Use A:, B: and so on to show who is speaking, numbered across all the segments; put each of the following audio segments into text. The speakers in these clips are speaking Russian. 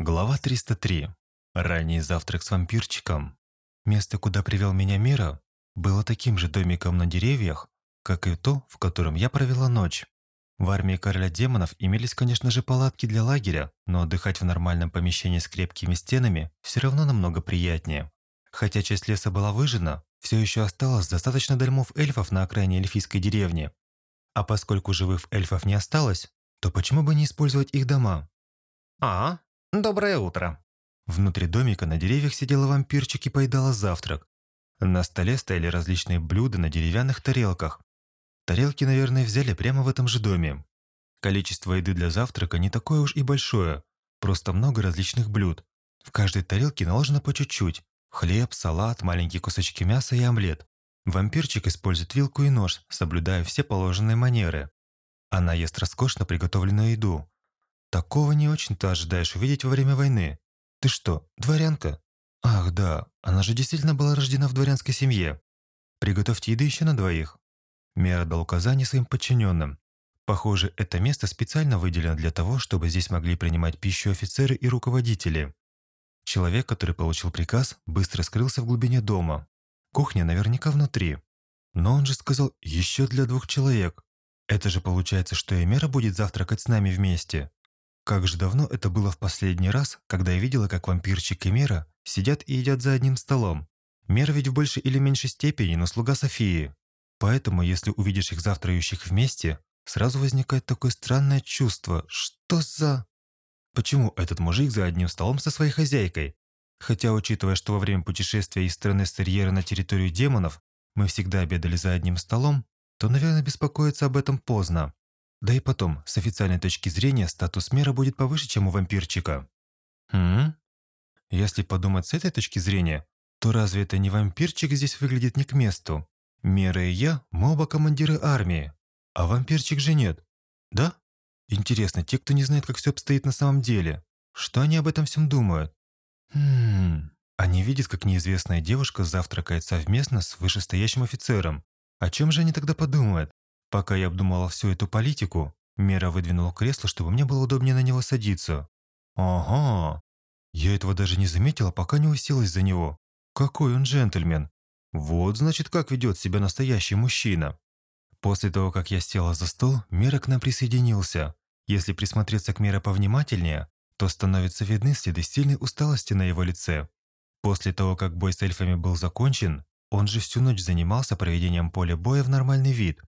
A: Глава 303. Ранний завтрак с вампирчиком. Место, куда привел меня Мира, было таким же домиком на деревьях, как и то, в котором я провела ночь. В армии короля демонов имелись, конечно же, палатки для лагеря, но отдыхать в нормальном помещении с крепкими стенами все равно намного приятнее. Хотя часть леса была выжжена, все еще осталось достаточно дольмов эльфов на окраине эльфийской деревни. А поскольку живых эльфов не осталось, то почему бы не использовать их дома?
B: А, доброе утро.
A: Внутри домика на деревьях сидела вампирчик и поедала завтрак. На столе стояли различные блюда на деревянных тарелках. Тарелки, наверное, взяли прямо в этом же доме. Количество еды для завтрака не такое уж и большое, просто много различных блюд. В каждой тарелке наложено по чуть-чуть. Хлеб, салат, маленькие кусочки мяса и омлет. Вампирчик использует вилку и нож, соблюдая все положенные манеры. Она ест роскошно приготовленную еду. Такого не очень-то ожидаешь увидеть во время войны. Ты что, дворянка? Ах, да, она же действительно была рождена в дворянской семье. Приготовьте еды еще на двоих. Мера дал указание своим подчиненным. Похоже, это место специально выделено для того, чтобы здесь могли принимать пищу офицеры и руководители. Человек, который получил приказ, быстро скрылся в глубине дома. Кухня наверняка внутри. Но он же сказал «еще для двух человек». Это же получается, что и Мера будет завтракать с нами вместе. Как же давно это было в последний раз, когда я видела, как вампирчик и Мера сидят и едят за одним столом. Мера ведь в большей или меньшей степени, но слуга Софии. Поэтому, если увидишь их завтрающих вместе, сразу возникает такое странное чувство. Что за... Почему этот мужик за одним столом со своей хозяйкой? Хотя, учитывая, что во время путешествия из страны Стерьера на территорию демонов мы всегда обедали за одним столом, то, наверное, беспокоиться об этом поздно. Да и потом, с официальной точки зрения, статус мира будет повыше, чем у вампирчика. Хм? Если подумать с этой точки зрения, то разве это не вампирчик здесь выглядит не к месту? Мера и я, мы оба командиры армии, а вампирчик же нет. Да? Интересно, те, кто не знает, как все обстоит на самом деле, что они об этом всем думают? Хм... Они видят, как неизвестная девушка завтракает совместно с вышестоящим офицером. О чем же они тогда подумают? Пока я обдумывала всю эту политику, Мера выдвинула кресло, чтобы мне было удобнее на него садиться. Ага. Я этого даже не заметила, пока не уселась за него. Какой он джентльмен. Вот, значит, как ведет себя настоящий мужчина. После того, как я села за стол, Мера к нам присоединился. Если присмотреться к Мера повнимательнее, то становятся видны следы сильной усталости на его лице. После того, как бой с эльфами был закончен, он же всю ночь занимался проведением поля боя в нормальный вид.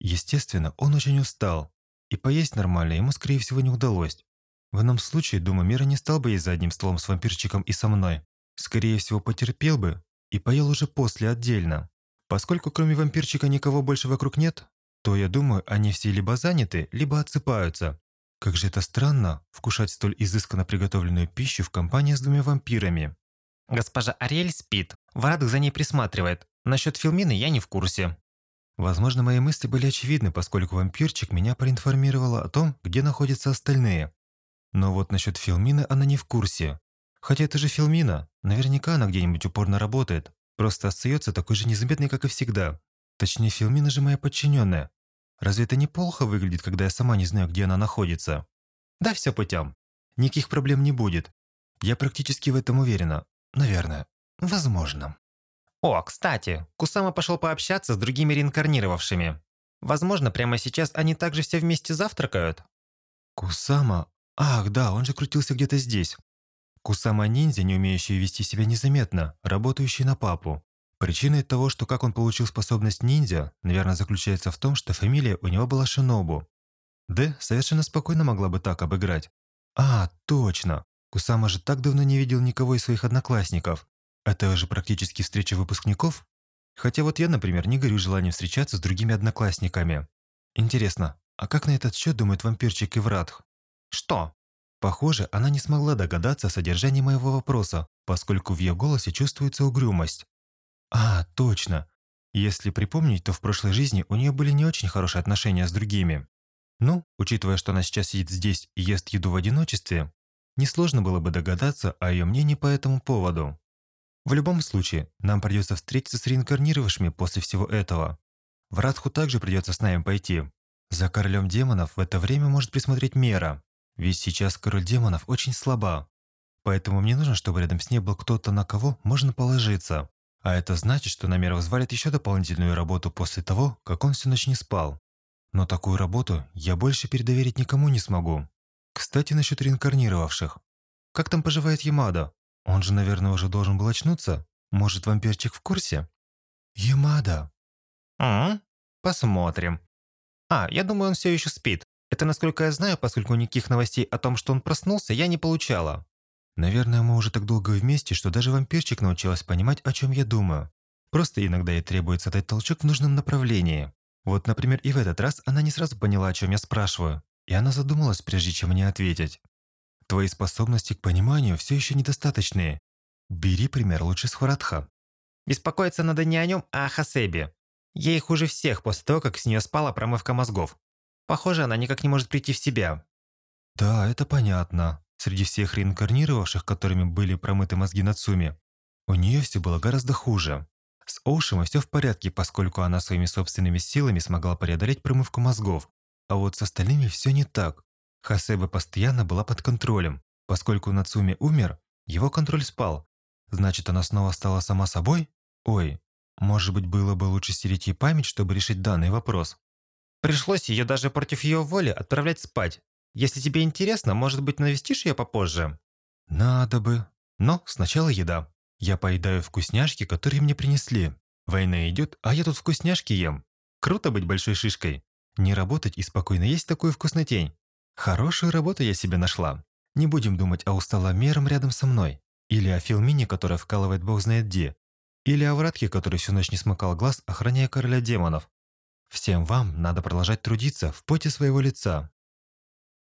A: Естественно, он очень устал, и поесть нормально ему, скорее всего, не удалось. В ином случае, думаю, Мира не стал бы есть за одним столом с вампирчиком и со мной. Скорее всего, потерпел бы и поел уже после отдельно. Поскольку кроме вампирчика никого больше вокруг нет, то, я думаю, они все либо заняты, либо отсыпаются. Как же это странно, вкушать столь изысканно приготовленную пищу в компании с двумя вампирами.
B: Госпожа Ариэль спит. Варадх за ней присматривает. Насчет Филмины я не в курсе.
A: Возможно, мои мысли были очевидны, поскольку вампирчик меня проинформировала о том, где находятся остальные. Но вот насчет Филмины она не в курсе. Хотя это же Филмина, наверняка она где-нибудь упорно работает, просто остается такой же незаметной, как и всегда. Точнее, Филмина же моя подчиненная. Разве это неплохо выглядит, когда я сама не знаю, где она находится? Да, все путем. Никаких проблем не будет. Я практически в этом уверена. Наверное. Возможно.
B: О, кстати, Кусама пошел пообщаться с другими реинкарнировавшими. Возможно, прямо сейчас они также все вместе завтракают.
A: Кусама? Ах, да, он же крутился где-то здесь. Кусама-ниндзя, не умеющий вести себя незаметно, работающий на папу. Причиной того, что как он получил способность ниндзя, наверное, заключается в том, что фамилия у него была Шинобу. Д совершенно спокойно могла бы так обыграть. А, точно. Кусама же так давно не видел никого из своих одноклассников. Это же практически встреча выпускников. Хотя вот я, например, не горю желанием встречаться с другими одноклассниками. Интересно, а как на этот счет думает вампирчик Иврадх?
B: Что?
A: Похоже, она не смогла догадаться о содержании моего вопроса, поскольку в ее голосе чувствуется угрюмость. А, точно. Если припомнить, то в прошлой жизни у нее были не очень хорошие отношения с другими. Ну, учитывая, что она сейчас сидит здесь и ест еду в одиночестве, несложно было бы догадаться о ее мнении по этому поводу. В любом случае, нам придется встретиться с реинкарнировавшими после всего этого. В Радху также придется с нами пойти. За королем демонов в это время может присмотреть Мера. Ведь сейчас король демонов очень слаба. Поэтому мне нужно, чтобы рядом с ней был кто-то, на кого можно положиться. А это значит, что на Намеров взвалит еще дополнительную работу после того, как он всю ночь не спал. Но такую работу я больше передоверить никому не смогу. Кстати, насчет реинкарнировавших. Как там поживает Ямада? Он же, наверное, уже должен был очнуться. Может, вампирчик в курсе? Ямада.
B: М? Посмотрим. А, я думаю, он все еще спит. Это насколько я знаю, поскольку никаких новостей о том, что он проснулся, я не получала.
A: Наверное, мы уже так долго вместе, что даже вампирчик научилась понимать, о чем я думаю. Просто иногда ей требуется дать толчок в нужном направлении. Вот, например, и в этот раз она не сразу поняла, о чем я спрашиваю, и она задумалась, прежде чем мне ответить. Твои способности к пониманию все еще недостаточные. Бери пример лучше с Харатха.
B: Беспокоиться надо не о нем, а о Хасебе. Ей хуже всех после того, как с нее спала промывка мозгов. Похоже, она никак не может прийти в себя.
A: Да, это понятно. Среди всех реинкарнировавших, которыми были промыты мозги Нацуми, у нее все было гораздо хуже. С Оушима все в порядке, поскольку она своими собственными силами смогла преодолеть промывку мозгов. А вот с остальными все не так. Хасеба постоянно была под контролем. Поскольку Нацуми умер, его контроль спал. Значит, она снова стала сама собой? Ой, может быть, было бы лучше стереть ей память, чтобы решить данный вопрос.
B: Пришлось ее даже против ее воли отправлять спать. Если тебе интересно, может быть, навестишь ее попозже?
A: Надо бы. Но сначала еда. Я поедаю вкусняшки, которые мне принесли. Война идет, а я тут вкусняшки ем. Круто быть большой шишкой. Не работать и спокойно есть такую вкуснотень. Хорошую работу я себе нашла. Не будем думать о усталомером рядом со мной. Или о Филмине, которая вкалывает бог знает где. Или о Вратке, который всю ночь не смыкал глаз, охраняя короля демонов. Всем вам надо продолжать трудиться в поте своего лица.